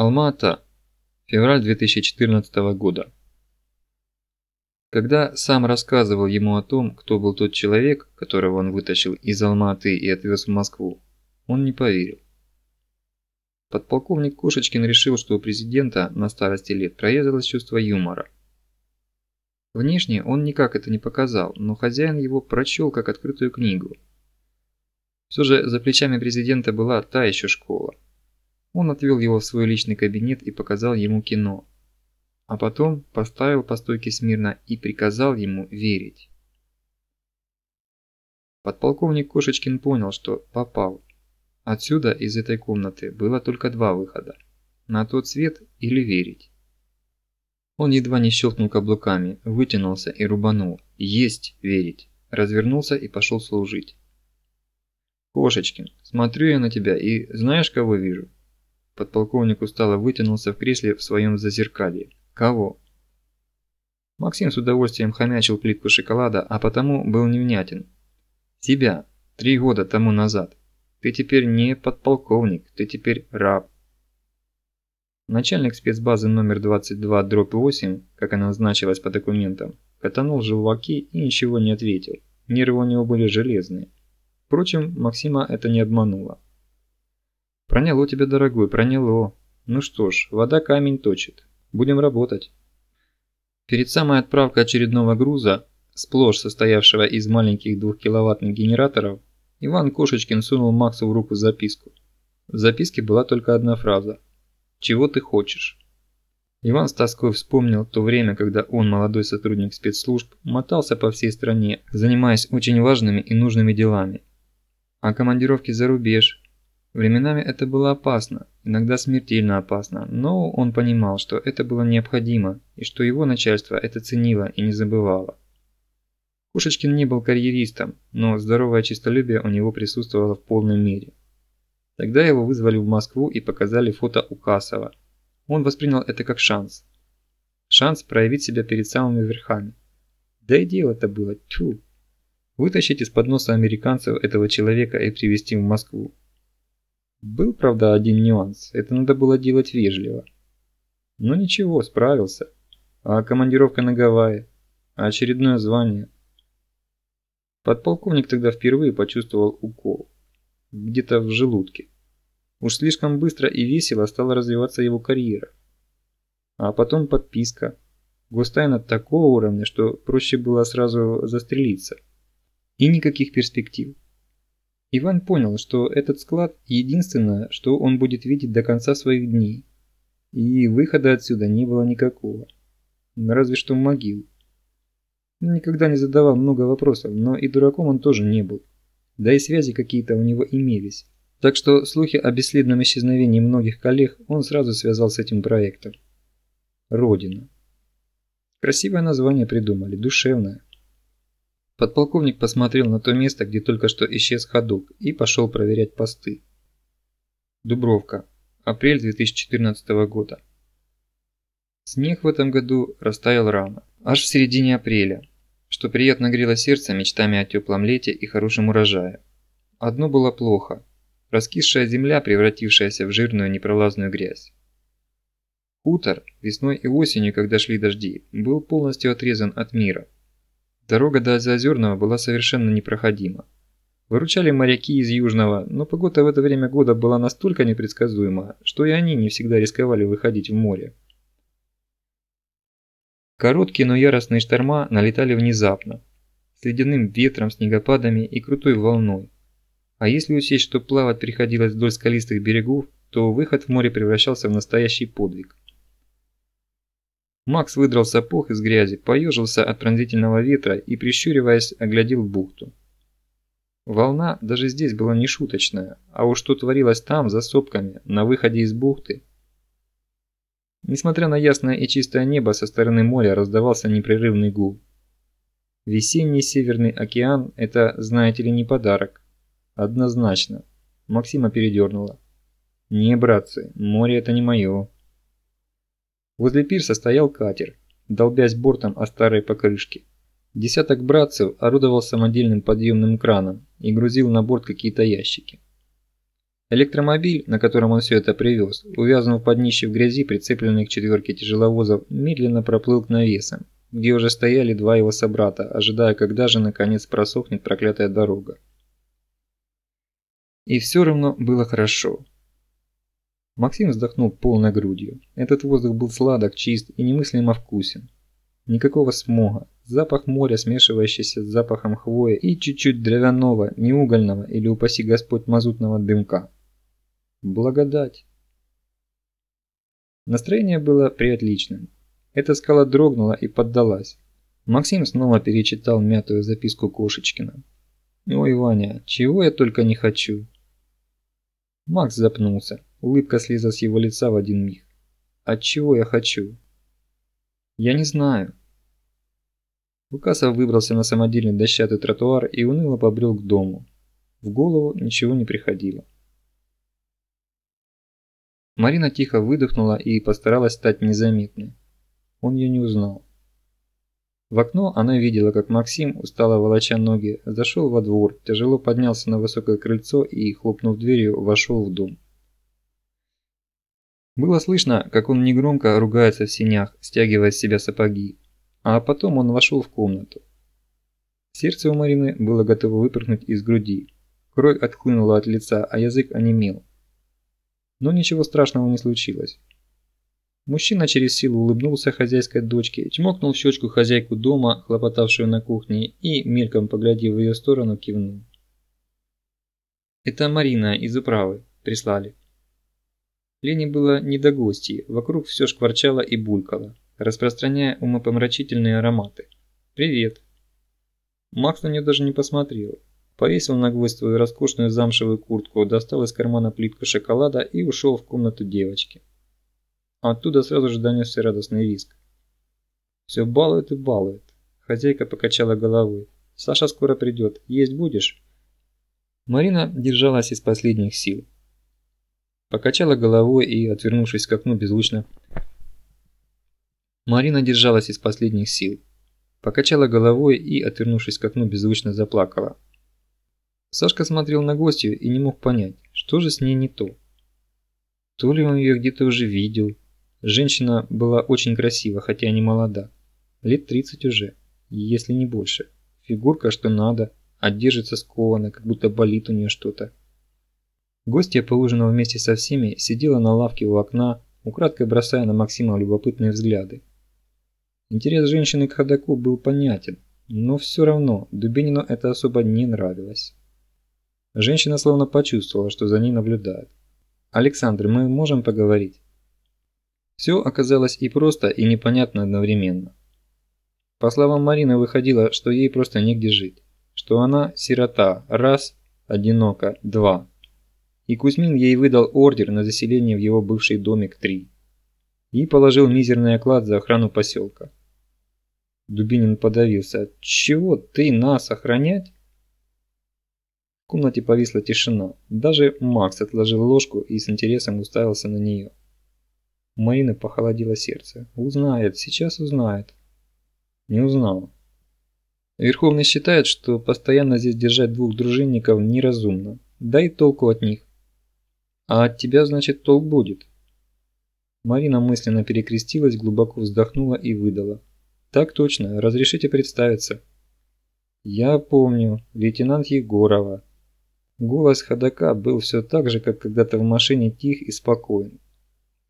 Алма-Ата. Февраль 2014 года. Когда сам рассказывал ему о том, кто был тот человек, которого он вытащил из Алма-Аты и отвез в Москву, он не поверил. Подполковник Кошечкин решил, что у президента на старости лет прорезалось чувство юмора. Внешне он никак это не показал, но хозяин его прочел как открытую книгу. Все же за плечами президента была та еще школа. Он отвел его в свой личный кабинет и показал ему кино. А потом поставил по стойке смирно и приказал ему верить. Подполковник Кошечкин понял, что попал. Отсюда, из этой комнаты, было только два выхода. На тот свет или верить. Он едва не щелкнул каблуками, вытянулся и рубанул. Есть верить. Развернулся и пошел служить. «Кошечкин, смотрю я на тебя и знаешь, кого вижу?» Подполковник устало вытянулся в кресле в своем зазеркалье. Кого? Максим с удовольствием хомячил плитку шоколада, а потому был невнятен. Тебя. Три года тому назад. Ты теперь не подполковник, ты теперь раб. Начальник спецбазы номер 22 дробь 8, как она значилась по документам, катанул желваки и ничего не ответил. Нервы у него были железные. Впрочем, Максима это не обмануло. Проняло тебя, дорогой, проняло. Ну что ж, вода камень точит. Будем работать. Перед самой отправкой очередного груза, сплошь состоявшего из маленьких двухкиловаттных генераторов, Иван Кошечкин сунул Максу в руку записку. В записке была только одна фраза. «Чего ты хочешь?» Иван с тоской вспомнил то время, когда он, молодой сотрудник спецслужб, мотался по всей стране, занимаясь очень важными и нужными делами. А командировки за рубеж, Временами это было опасно, иногда смертельно опасно, но он понимал, что это было необходимо и что его начальство это ценило и не забывало. Кушечкин не был карьеристом, но здоровое честолюбие у него присутствовало в полной мере. Тогда его вызвали в Москву и показали фото Укасова. Он воспринял это как шанс. Шанс проявить себя перед самыми верхами. Да и дело-то было, тьфу. Вытащить из-под носа американцев этого человека и привезти в Москву. Был, правда, один нюанс. Это надо было делать вежливо. Но ничего, справился. А командировка на Гавайи? А очередное звание? Подполковник тогда впервые почувствовал укол. Где-то в желудке. Уж слишком быстро и весело стала развиваться его карьера. А потом подписка. Гостайна такого уровня, что проще было сразу застрелиться. И никаких перспектив. Иван понял, что этот склад – единственное, что он будет видеть до конца своих дней. И выхода отсюда не было никакого. Разве что могил. Никогда не задавал много вопросов, но и дураком он тоже не был. Да и связи какие-то у него имелись. Так что слухи о бесследном исчезновении многих коллег он сразу связал с этим проектом. Родина. Красивое название придумали, душевное. Подполковник посмотрел на то место, где только что исчез ходок, и пошел проверять посты. Дубровка. Апрель 2014 года. Снег в этом году растаял рано, аж в середине апреля, что приятно грело сердце мечтами о теплом лете и хорошем урожае. Одно было плохо – раскисшая земля, превратившаяся в жирную непролазную грязь. Хутор, весной и осенью, когда шли дожди, был полностью отрезан от мира – Дорога до Заозерного была совершенно непроходима. Выручали моряки из Южного, но погода в это время года была настолько непредсказуема, что и они не всегда рисковали выходить в море. Короткие, но яростные шторма налетали внезапно, с ледяным ветром, снегопадами и крутой волной. А если учесть, что плавать приходилось вдоль скалистых берегов, то выход в море превращался в настоящий подвиг. Макс выдрал сапог из грязи, поежился от пронзительного ветра и, прищуриваясь, оглядел бухту. Волна даже здесь была не шуточная, а уж что творилось там, за сопками, на выходе из бухты. Несмотря на ясное и чистое небо, со стороны моря раздавался непрерывный гул. Весенний Северный океан – это, знаете ли, не подарок. Однозначно. Максима передернула. Не, братцы, море это не мое. Возле пирса стоял катер, долбясь бортом о старой покрышке. Десяток братцев орудовал самодельным подъемным краном и грузил на борт какие-то ящики. Электромобиль, на котором он все это привез, увязнув под днище в грязи, прицепленный к четверке тяжеловозов, медленно проплыл к навесам, где уже стояли два его собрата, ожидая, когда же наконец просохнет проклятая дорога. И все равно было хорошо. Максим вздохнул полной грудью. Этот воздух был сладок, чист и немыслимо вкусен. Никакого смога, запах моря, смешивающийся с запахом хвои и чуть-чуть дровяного, неугольного или, упаси Господь, мазутного дымка. Благодать. Настроение было приотличным. Эта скала дрогнула и поддалась. Максим снова перечитал мятую записку Кошечкина. «Ой, Ваня, чего я только не хочу!» Макс запнулся. Улыбка слезла с его лица в один миг. «От чего я хочу?» «Я не знаю». Лукасов выбрался на самодельный дощатый тротуар и уныло побрел к дому. В голову ничего не приходило. Марина тихо выдохнула и постаралась стать незаметной. Он ее не узнал. В окно она видела, как Максим, устало волоча ноги, зашел во двор, тяжело поднялся на высокое крыльцо и, хлопнув дверью, вошел в дом. Было слышно, как он негромко ругается в синях, стягивая с себя сапоги, а потом он вошел в комнату. Сердце у Марины было готово выпрыгнуть из груди. Кровь отхлынула от лица, а язык онемел. Но ничего страшного не случилось. Мужчина через силу улыбнулся хозяйской дочке, чмокнул в щечку хозяйку дома, хлопотавшую на кухне, и, мельком поглядев в ее сторону, кивнул. «Это Марина из управы. Прислали». Лене было не до гостей, вокруг все шкварчало и булькало, распространяя умопомрачительные ароматы. «Привет». Макс на нее даже не посмотрел, повесил на гвоздь свою роскошную замшевую куртку, достал из кармана плитку шоколада и ушел в комнату девочки. Оттуда сразу же донесся радостный визг. «Все балует и балует». Хозяйка покачала головой. «Саша скоро придет. Есть будешь?» Марина держалась из последних сил. Покачала головой и, отвернувшись к окну, беззвучно... Марина держалась из последних сил. Покачала головой и, отвернувшись к окну, беззвучно заплакала. Сашка смотрел на гостью и не мог понять, что же с ней не то. То ли он ее где-то уже видел. Женщина была очень красива, хотя не молода. Лет 30 уже, если не больше. Фигурка что надо, а скованно, как будто болит у нее что-то. Гостья, поужинав вместе со всеми, сидела на лавке у окна, украдкой бросая на Максима любопытные взгляды. Интерес женщины к ходаку был понятен, но все равно Дубинину это особо не нравилось. Женщина словно почувствовала, что за ней наблюдают. «Александр, мы можем поговорить?» Все оказалось и просто, и непонятно одновременно. По словам Марины, выходило, что ей просто негде жить. Что она сирота, раз, одинока, два. И Кузьмин ей выдал ордер на заселение в его бывший домик три. И положил мизерный оклад за охрану поселка. Дубинин подавился. «Чего ты нас охранять?» В комнате повисла тишина. Даже Макс отложил ложку и с интересом уставился на нее. У Марины похолодело сердце. Узнает, сейчас узнает. Не узнала. Верховный считает, что постоянно здесь держать двух дружинников неразумно. Да и толку от них. А от тебя, значит, толк будет. Марина мысленно перекрестилась, глубоко вздохнула и выдала. Так точно, разрешите представиться. Я помню, лейтенант Егорова. Голос ходока был все так же, как когда-то в машине тих и спокоен.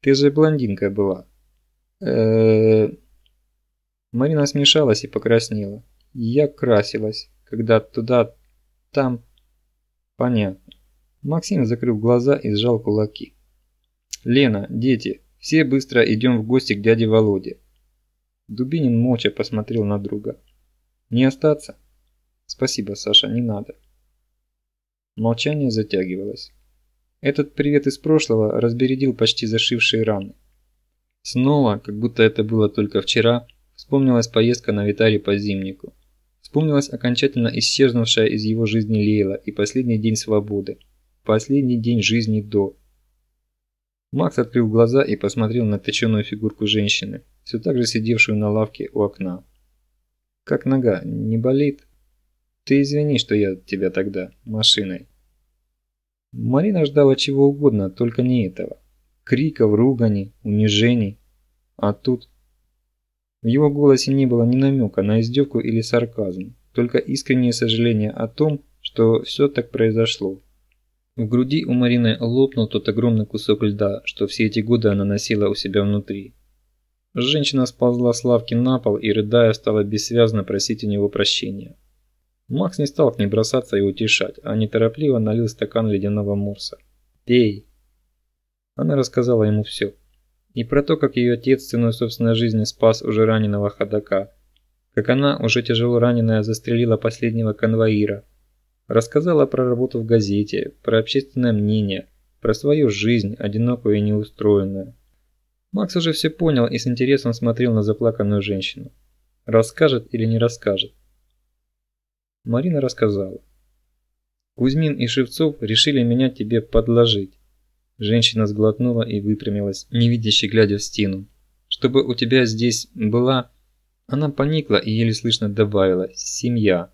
Ты же блондинка была. Э Марина смешалась и покраснела. Я красилась, когда туда, там... Понятно. Максим закрыл глаза и сжал кулаки. «Лена, дети, все быстро идем в гости к дяде Володе». Дубинин молча посмотрел на друга. «Не остаться?» «Спасибо, Саша, не надо». Молчание затягивалось. Этот привет из прошлого разбередил почти зашившие раны. Снова, как будто это было только вчера, вспомнилась поездка на Витаре по зимнику. Вспомнилась окончательно исчезнувшая из его жизни Лейла и последний день свободы. Последний день жизни до. Макс открыл глаза и посмотрел на точеную фигурку женщины, все так же сидевшую на лавке у окна. «Как нога? Не болит?» «Ты извини, что я тебя тогда машиной». Марина ждала чего угодно, только не этого. Криков, ругани, унижений. А тут... В его голосе не было ни намека на издевку или сарказм, только искреннее сожаление о том, что все так произошло. В груди у Марины лопнул тот огромный кусок льда, что все эти годы она носила у себя внутри. Женщина сползла с лавки на пол и, рыдая, стала бессвязно просить у него прощения. Макс не стал к ней бросаться и утешать, а неторопливо налил стакан ледяного морса. «Пей!» Она рассказала ему все. И про то, как ее отец ценой собственной жизни спас уже раненого ходока, как она, уже тяжело раненая, застрелила последнего конвоира. Рассказала про работу в газете, про общественное мнение, про свою жизнь, одинокую и неустроенную. Макс уже все понял и с интересом смотрел на заплаканную женщину. Расскажет или не расскажет? Марина рассказала. Кузьмин и Шевцов решили меня тебе подложить. Женщина сглотнула и выпрямилась, невидяще глядя в стену. Чтобы у тебя здесь была... Она поникла и еле слышно добавила «семья».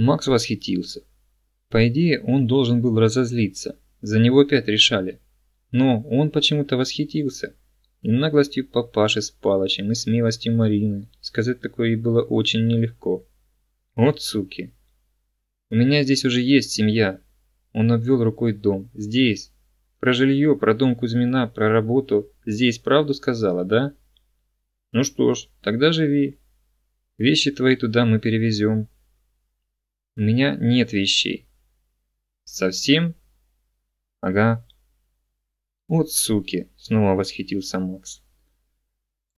Макс восхитился. По идее, он должен был разозлиться. За него опять решали. Но он почему-то восхитился. И наглостью папаши с Палычем, и смелостью Марины. Сказать такое ей было очень нелегко. Вот суки. У меня здесь уже есть семья. Он обвел рукой дом. Здесь. Про жилье, про дом Кузьмина, про работу. Здесь правду сказала, да? Ну что ж, тогда живи. Вещи твои туда мы перевезем. У меня нет вещей. Совсем? Ага. Вот суки, снова восхитился Макс.